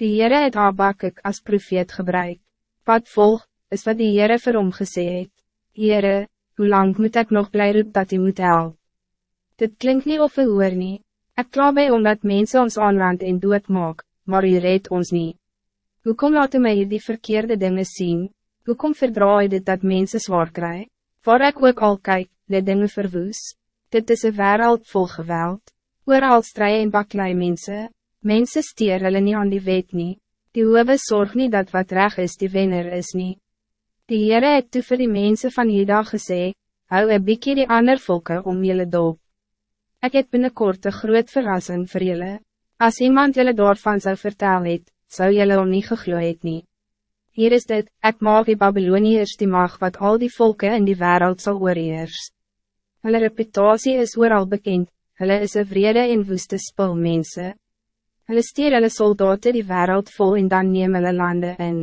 Die Heere het Habakkuk as profeet gebruik. Wat volg, is wat die Heere vir hom gesê het. Heere, hoe lang moet ik nog blij roep dat u moet helpen? Dit klinkt niet of we hoor nie. Ek kla by omdat mensen ons aanrand en dood maak, maar u red ons niet. Hoekom laat u my die verkeerde dingen zien? Hoekom verdraai dit dat mensen zwaar krijgen? Waar ik ook al kijk, de dingen verwoes. Dit is een wereld vol geweld. Ooral strijden en baklei mensen. Mensen stier hulle nie aan die wet nie. Die hoewe zorg niet dat wat reg is die wenner is niet. Die Heere het toe vir die mense van Juda gesê, hou een bykie die ander volke om jullie doop. Ik het binnenkort een groot verrassing voor jullie. Als iemand jullie daarvan zou vertellen het, zou jullie om niet gegloeid het nie. Hier is dit, ik mag die Babyloniërs die mag wat al die volken in die wereld zal oorheers. Hulle reputatie is ooral bekend, hulle is een vrede en woeste spul mense. Hulle stier hulle soldaten die wereld vol en dan neem hulle lande in.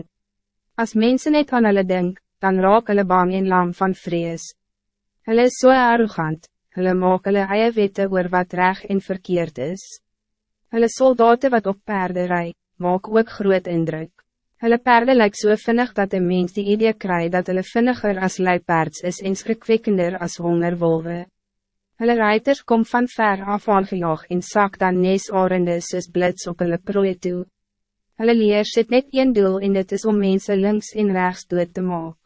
Als mensen net aan hulle denk, dan raak hulle bang en lam van vrees. Hulle is so arrogant, hulle maak hulle eie wette oor wat reg en verkeerd is. Hulle soldaten wat op paarden rij, maak ook groot indruk. Hulle paarden lyk so vinnig dat een mens die idee krijgt dat hulle vinniger as luipaards is en skrikwekkender as hongerwolwe. Hulle reiters kom van ver af aangejaag en sak dan neesarende soos blits op hulle prooi toe. Hulle leer sit net een doel en dit is om mensen links en rechts dood te maak.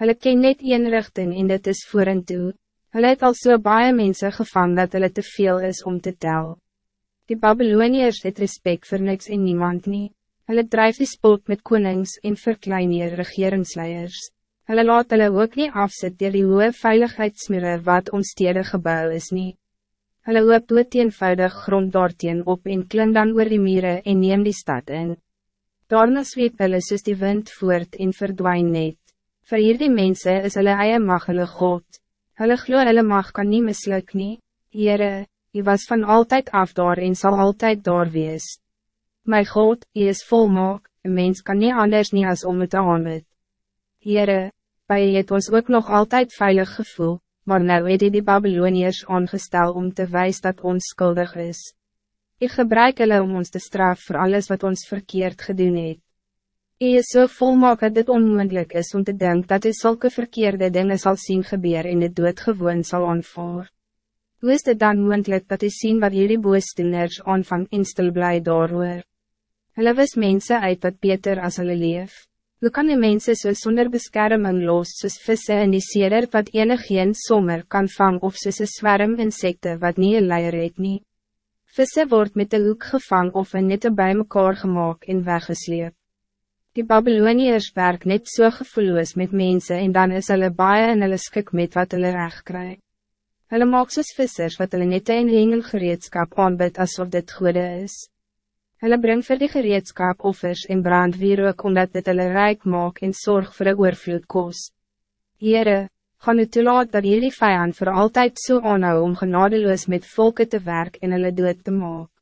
Hulle ken net een richting en dit is voor en toe. Hulle het al so baie mense gevang dat hulle te veel is om te tel. Die Babyloniërs het respect voor niks en niemand nie. Hulle drijf die spot met konings en verkleineer regeringsleiers. Hulle laat hulle ook nie afsit dier die hoge veiligheidsmure wat ons stede gebouw is nie. Hulle hoop dood eenvoudig grond daarteen op en klim dan oor die mire en neem die stad in. Daarna zweep hulle soos die wind voort en verdwijn net. Voor hierdie mense is hulle eie mag hulle God. Hulle glo hulle mag kan nie misluk nie, Heere, U was van altijd af daar en sal altijd daar wees. My God, U is volmaak, een mens kan niet anders nie as om het aanbid. Heere, by U het ons ook nog altijd veilig gevoel, maar nou het U die Babyloniërs aangestel om te wijzen dat ons schuldig is. Ik gebruik hulle om ons te straf voor alles wat ons verkeerd gedoen het. Hij is so volmaak dat het onmogelijk is om te denken dat hij zulke verkeerde dingen zal zien gebeuren in het dood gewoon zal aanvaar. Hoe is het dan mogelijk dat hij zien wat jullie boosdoeners aanvang en stil blij doorhoor? Hulle wis mense uit wat beter as hulle leef. Hoe kan die mense so sonder beskerming los soos visse in die seder wat enig geen sommer kan vang of soos een zwerm insekte wat nie een leier het nie? Visse word met de hoek gevang of een nette bij mekaar gemaakt en weggesleep. Die Babyloniërs werk net so gevoelloos met mensen en dan is hulle baie en hulle skik met wat hulle recht kry. Hulle maak soos vissers wat hulle net een hengel gereedskap aanbid asof dit goede is. Hulle bring vir die gereedskap offers en brandweer ook omdat dit hulle rijk maak en zorg voor een oorvloed kost. Heere, gaan u toelaat dat jullie vijand voor altijd zo so aanhou om genadeloos met volken te werk en hulle dood te maak.